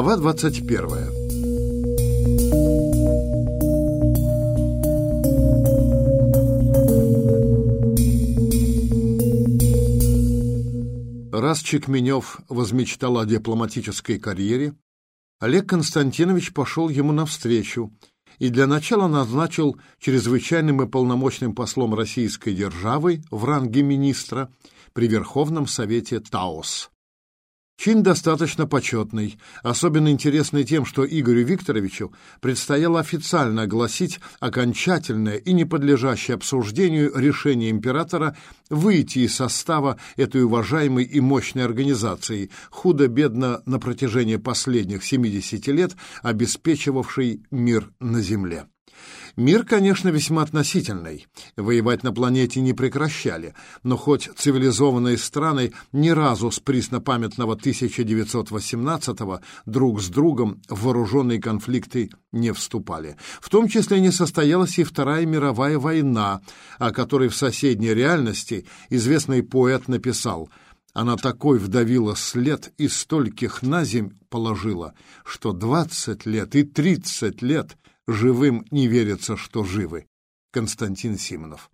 Глава 21 Раз Чекменев возмечтал о дипломатической карьере, Олег Константинович пошел ему навстречу и для начала назначил чрезвычайным и полномочным послом российской державы в ранге министра при Верховном Совете Таос. Чин достаточно почетный, особенно интересный тем, что Игорю Викторовичу предстояло официально огласить окончательное и не подлежащее обсуждению решение императора выйти из состава этой уважаемой и мощной организации, худо-бедно на протяжении последних 70 лет обеспечивавшей мир на Земле. Мир, конечно, весьма относительный. Воевать на планете не прекращали, но хоть цивилизованные страны ни разу с преснопамятного 1918-го друг с другом в вооруженные конфликты не вступали. В том числе не состоялась и Вторая мировая война, о которой в соседней реальности известный поэт написал она такой вдавила след и стольких на земь положила, что двадцать лет и тридцать лет Живым не верится, что живы. Константин Симонов.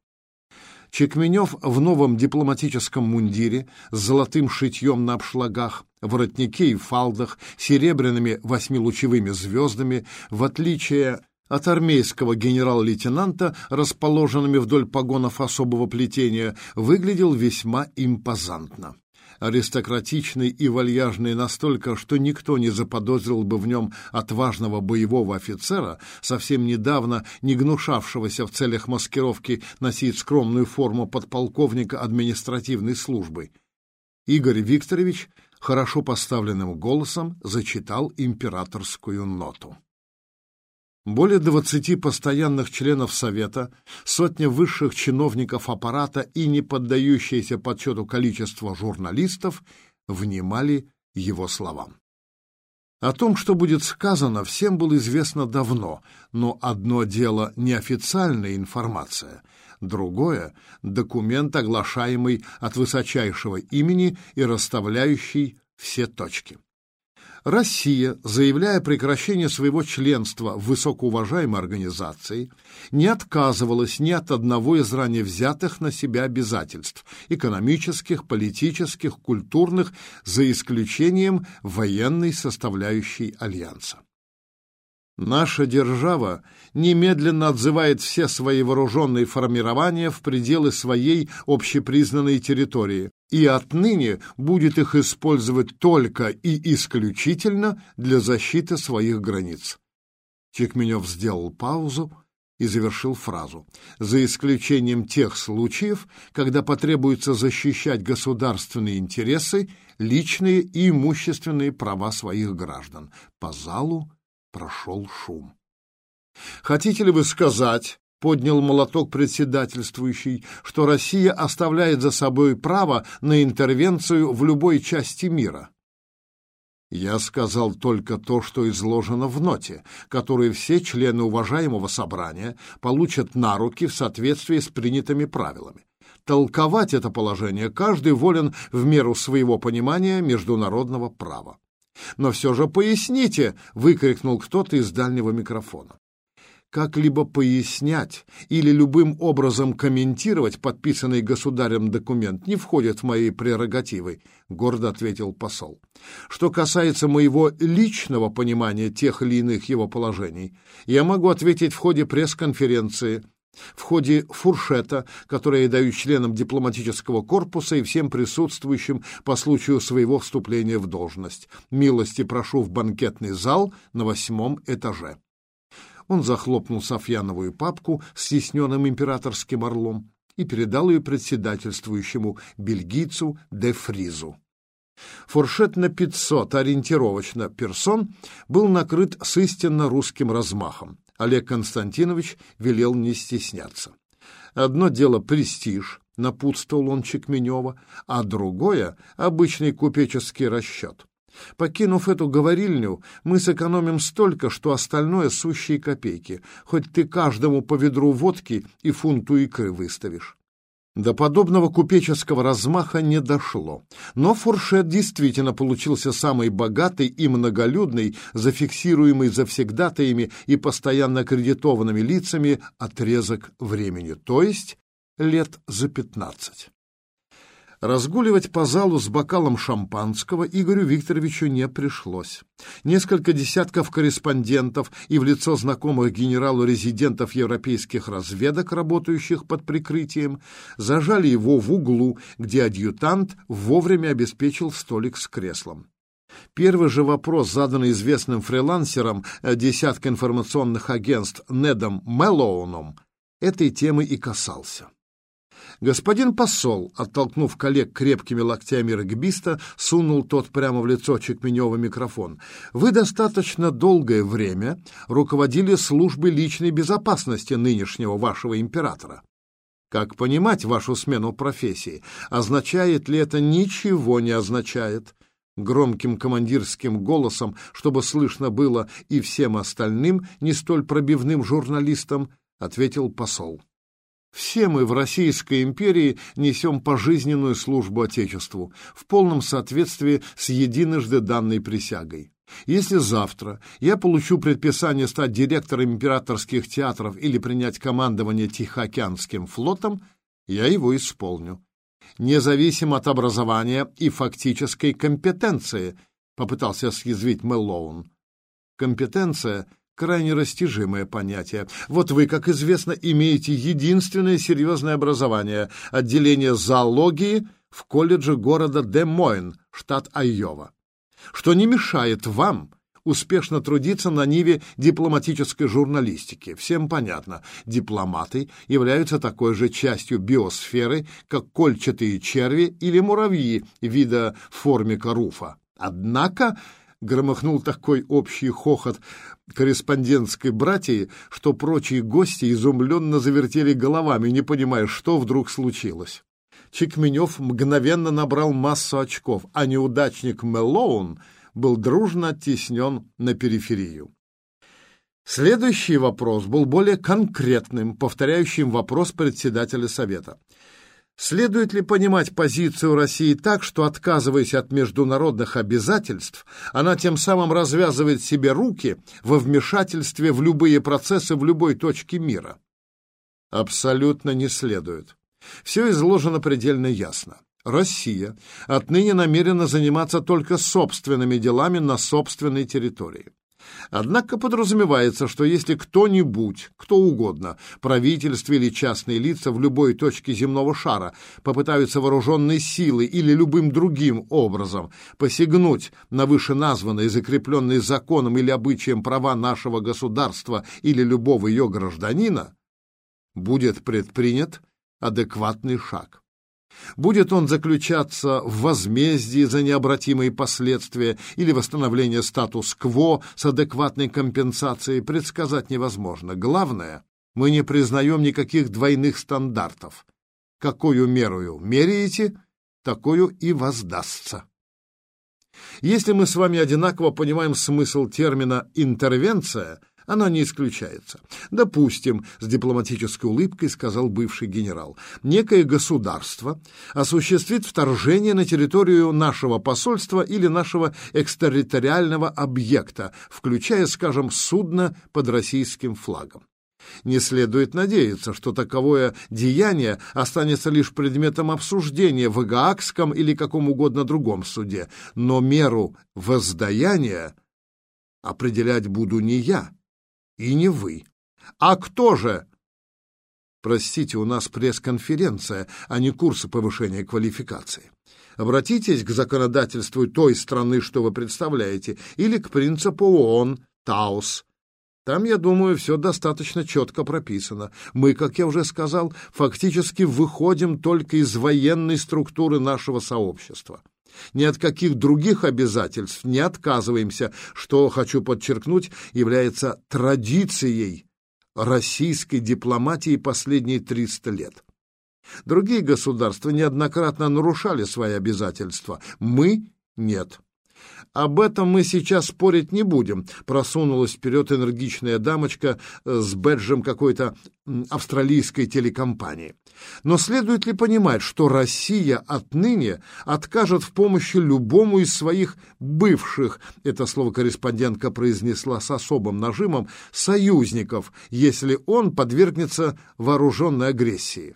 Чекменев в новом дипломатическом мундире с золотым шитьем на обшлагах, воротнике и фалдах, серебряными восьмилучевыми звездами, в отличие от армейского генерал-лейтенанта, расположенными вдоль погонов особого плетения, выглядел весьма импозантно аристократичный и вальяжный настолько, что никто не заподозрил бы в нем отважного боевого офицера, совсем недавно не гнушавшегося в целях маскировки носить скромную форму подполковника административной службы. Игорь Викторович хорошо поставленным голосом зачитал императорскую ноту. Более 20 постоянных членов Совета, сотня высших чиновников аппарата и не поддающееся подсчету количество журналистов внимали его словам. О том, что будет сказано, всем было известно давно, но одно дело неофициальная информация, другое — документ, оглашаемый от высочайшего имени и расставляющий все точки. Россия, заявляя прекращение своего членства в высокоуважаемой организации, не отказывалась ни от одного из ранее взятых на себя обязательств – экономических, политических, культурных, за исключением военной составляющей Альянса. Наша держава немедленно отзывает все свои вооруженные формирования в пределы своей общепризнанной территории и отныне будет их использовать только и исключительно для защиты своих границ. Чекменев сделал паузу и завершил фразу. За исключением тех случаев, когда потребуется защищать государственные интересы, личные и имущественные права своих граждан. По залу прошел шум. «Хотите ли вы сказать, — поднял молоток председательствующий, — что Россия оставляет за собой право на интервенцию в любой части мира?» Я сказал только то, что изложено в ноте, которую все члены уважаемого собрания получат на руки в соответствии с принятыми правилами. Толковать это положение каждый волен в меру своего понимания международного права. «Но все же поясните!» — выкрикнул кто-то из дальнего микрофона. Как-либо пояснять или любым образом комментировать подписанный государем документ не входит в мои прерогативы, — гордо ответил посол. Что касается моего личного понимания тех или иных его положений, я могу ответить в ходе пресс-конференции — в ходе фуршета, который я даю членам дипломатического корпуса и всем присутствующим по случаю своего вступления в должность. Милости прошу в банкетный зал на восьмом этаже. Он захлопнул Софьяновую папку с тисненным императорским орлом и передал ее председательствующему бельгийцу де Фризу. Фуршет на 500 ориентировочно персон был накрыт с истинно русским размахом. Олег Константинович велел не стесняться. Одно дело престиж, напутствовал он Чекменева, а другое — обычный купеческий расчет. Покинув эту говорильню, мы сэкономим столько, что остальное — сущие копейки, хоть ты каждому по ведру водки и фунту икры выставишь. До подобного купеческого размаха не дошло. Но фуршет действительно получился самый богатый и многолюдный, зафиксируемый завсегдатаями и постоянно аккредитованными лицами отрезок времени, то есть лет за пятнадцать. Разгуливать по залу с бокалом шампанского Игорю Викторовичу не пришлось. Несколько десятков корреспондентов и в лицо знакомых генералу-резидентов европейских разведок, работающих под прикрытием, зажали его в углу, где адъютант вовремя обеспечил столик с креслом. Первый же вопрос, заданный известным фрилансером э, десятка информационных агентств Недом Мэллоуном, этой темы и касался. Господин посол, оттолкнув коллег крепкими локтями регбиста, сунул тот прямо в лицо Чекменева микрофон. «Вы достаточно долгое время руководили службой личной безопасности нынешнего вашего императора. Как понимать вашу смену профессии? Означает ли это ничего не означает?» Громким командирским голосом, чтобы слышно было и всем остальным, не столь пробивным журналистам, ответил посол. Все мы в Российской империи несем пожизненную службу Отечеству в полном соответствии с единожды данной присягой. Если завтра я получу предписание стать директором императорских театров или принять командование Тихоокеанским флотом, я его исполню. Независимо от образования и фактической компетенции, попытался съязвить Мэллоун. Компетенция крайне растяжимое понятие. Вот вы, как известно, имеете единственное серьезное образование – отделение зоологии в колледже города Де-Мойн, штат Айова, что не мешает вам успешно трудиться на ниве дипломатической журналистики. Всем понятно, дипломаты являются такой же частью биосферы, как кольчатые черви или муравьи вида формика руфа. Однако громыхнул такой общий хохот корреспондентской братьи, что прочие гости изумленно завертели головами, не понимая, что вдруг случилось. Чекменев мгновенно набрал массу очков, а неудачник Мелоун был дружно оттеснен на периферию. Следующий вопрос был более конкретным, повторяющим вопрос председателя Совета. Следует ли понимать позицию России так, что, отказываясь от международных обязательств, она тем самым развязывает себе руки во вмешательстве в любые процессы в любой точке мира? Абсолютно не следует. Все изложено предельно ясно. Россия отныне намерена заниматься только собственными делами на собственной территории. Однако подразумевается, что если кто-нибудь, кто угодно, правительство или частные лица в любой точке земного шара попытаются вооруженной силой или любым другим образом посягнуть на вышеназванные, закрепленные законом или обычаем права нашего государства или любого ее гражданина, будет предпринят адекватный шаг. Будет он заключаться в возмездии за необратимые последствия или восстановление статус-кво с адекватной компенсацией, предсказать невозможно. Главное, мы не признаем никаких двойных стандартов. Какую мерою меряете, такую и воздастся. Если мы с вами одинаково понимаем смысл термина «интервенция», она не исключается. Допустим, с дипломатической улыбкой сказал бывший генерал, некое государство осуществит вторжение на территорию нашего посольства или нашего экстерриториального объекта, включая, скажем, судно под российским флагом. Не следует надеяться, что таковое деяние останется лишь предметом обсуждения в Гаагском или каком угодно другом суде, но меру воздаяния определять буду не я, и не вы. А кто же? Простите, у нас пресс-конференция, а не курсы повышения квалификации. Обратитесь к законодательству той страны, что вы представляете, или к принципу ООН, ТАУС. Там, я думаю, все достаточно четко прописано. Мы, как я уже сказал, фактически выходим только из военной структуры нашего сообщества. Ни от каких других обязательств не отказываемся, что, хочу подчеркнуть, является традицией российской дипломатии последние 300 лет. Другие государства неоднократно нарушали свои обязательства. Мы – нет. «Об этом мы сейчас спорить не будем», — просунулась вперед энергичная дамочка с бэджем какой-то австралийской телекомпании. Но следует ли понимать, что Россия отныне откажет в помощи любому из своих бывших, это слово корреспондентка произнесла с особым нажимом, союзников, если он подвергнется вооруженной агрессии?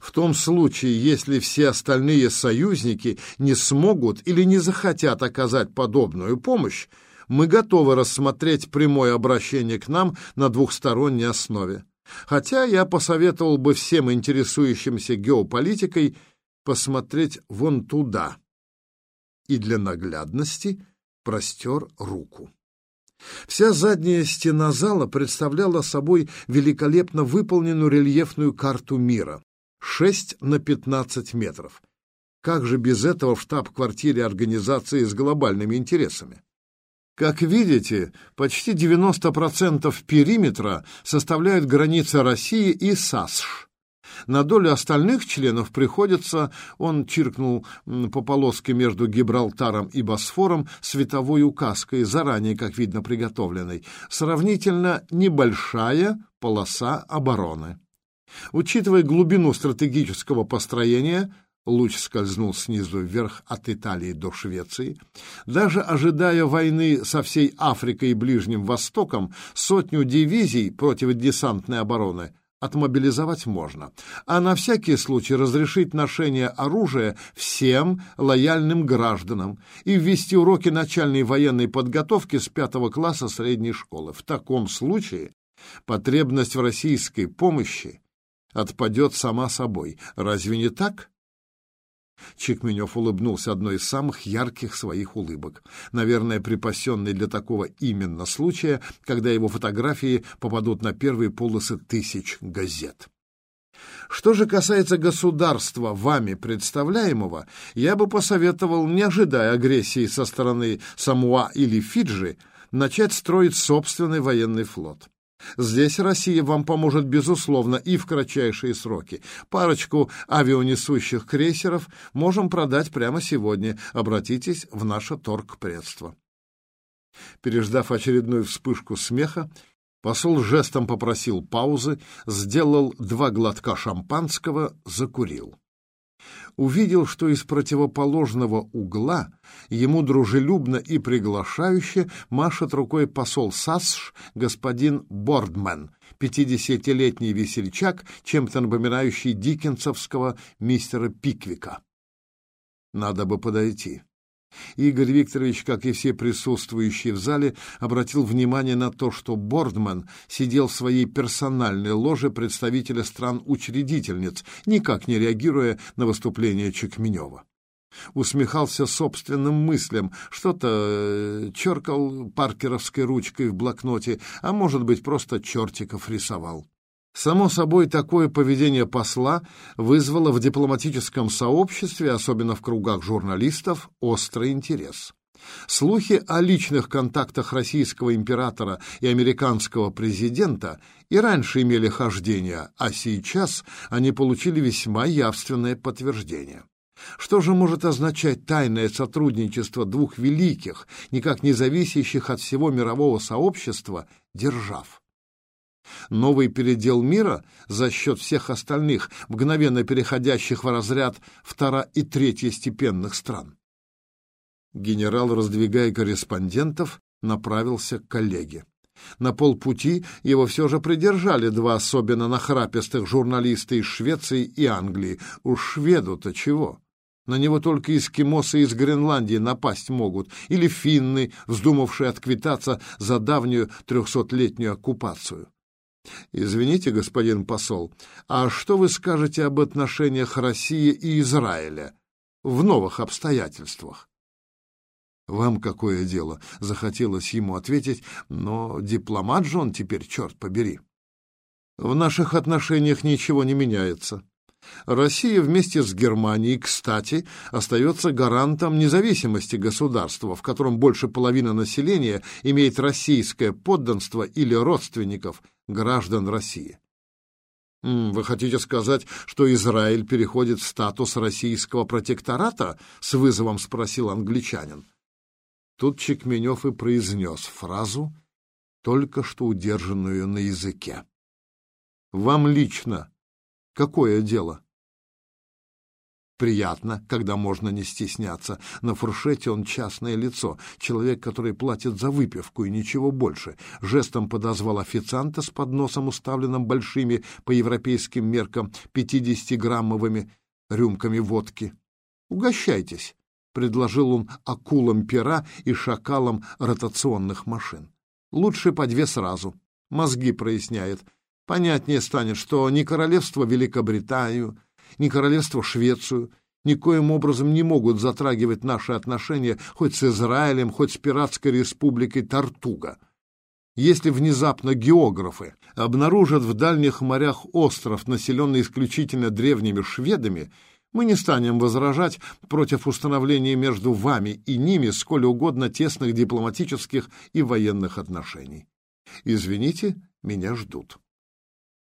В том случае, если все остальные союзники не смогут или не захотят оказать подобную помощь, мы готовы рассмотреть прямое обращение к нам на двухсторонней основе. Хотя я посоветовал бы всем интересующимся геополитикой посмотреть вон туда. И для наглядности простер руку. Вся задняя стена зала представляла собой великолепно выполненную рельефную карту мира. 6 на 15 метров. Как же без этого в штаб-квартире организации с глобальными интересами? Как видите, почти 90% периметра составляют границы России и САСШ. На долю остальных членов приходится, он чиркнул по полоске между Гибралтаром и Босфором световой указкой, заранее, как видно, приготовленной, сравнительно небольшая полоса обороны. Учитывая глубину стратегического построения, луч скользнул снизу вверх от Италии до Швеции, даже ожидая войны со всей Африкой и Ближним Востоком, сотню дивизий противодесантной обороны отмобилизовать можно, а на всякий случай разрешить ношение оружия всем лояльным гражданам и ввести уроки начальной военной подготовки с пятого класса средней школы. В таком случае потребность в российской помощи отпадет сама собой. Разве не так? Чекменев улыбнулся одной из самых ярких своих улыбок, наверное, припасенной для такого именно случая, когда его фотографии попадут на первые полосы тысяч газет. Что же касается государства, вами представляемого, я бы посоветовал, не ожидая агрессии со стороны Самуа или Фиджи, начать строить собственный военный флот. Здесь Россия вам поможет, безусловно, и в кратчайшие сроки. Парочку авианесущих крейсеров можем продать прямо сегодня. Обратитесь в наше торгпредство. Переждав очередную вспышку смеха, посол жестом попросил паузы, сделал два глотка шампанского, закурил увидел, что из противоположного угла ему дружелюбно и приглашающе машет рукой посол САСШ господин Бордмен, пятидесятилетний весельчак, чем-то напоминающий диккенсовского мистера Пиквика. Надо бы подойти. Игорь Викторович, как и все присутствующие в зале, обратил внимание на то, что Бордман сидел в своей персональной ложе представителя стран-учредительниц, никак не реагируя на выступление Чекменева. Усмехался собственным мыслям, что-то э, черкал паркеровской ручкой в блокноте, а может быть, просто чертиков рисовал. Само собой, такое поведение посла вызвало в дипломатическом сообществе, особенно в кругах журналистов, острый интерес. Слухи о личных контактах российского императора и американского президента и раньше имели хождение, а сейчас они получили весьма явственное подтверждение. Что же может означать тайное сотрудничество двух великих, никак не зависящих от всего мирового сообщества, держав? Новый передел мира за счет всех остальных, мгновенно переходящих в разряд второ- и третьестепенных стран. Генерал, раздвигая корреспондентов, направился к коллеге. На полпути его все же придержали два особенно нахрапистых журналиста из Швеции и Англии. Уж шведу-то чего? На него только эскимосы из Гренландии напасть могут, или финны, вздумавшие отквитаться за давнюю трехсотлетнюю оккупацию. Извините, господин посол, а что вы скажете об отношениях России и Израиля в новых обстоятельствах? Вам какое дело? Захотелось ему ответить, но дипломат же он теперь, черт побери. В наших отношениях ничего не меняется. Россия вместе с Германией, кстати, остается гарантом независимости государства, в котором больше половины населения имеет российское подданство или родственников граждан России. Вы хотите сказать, что Израиль переходит в статус российского протектората? С вызовом спросил англичанин. Тут Чекменев и произнес фразу, только что удержанную на языке. «Вам лично какое дело?» Приятно, когда можно не стесняться. На фуршете он частное лицо, человек, который платит за выпивку и ничего больше. Жестом подозвал официанта с подносом, уставленным большими по европейским меркам 50-граммовыми рюмками водки. «Угощайтесь», — предложил он акулам пера и шакалам ротационных машин. «Лучше по две сразу. Мозги проясняет. Понятнее станет, что ни королевство Великобританию, ни королевство Швецию никоим образом не могут затрагивать наши отношения хоть с Израилем, хоть с пиратской республикой Тартуга. Если внезапно географы обнаружат в дальних морях остров, населенный исключительно древними шведами, мы не станем возражать против установления между вами и ними сколь угодно тесных дипломатических и военных отношений. Извините, меня ждут.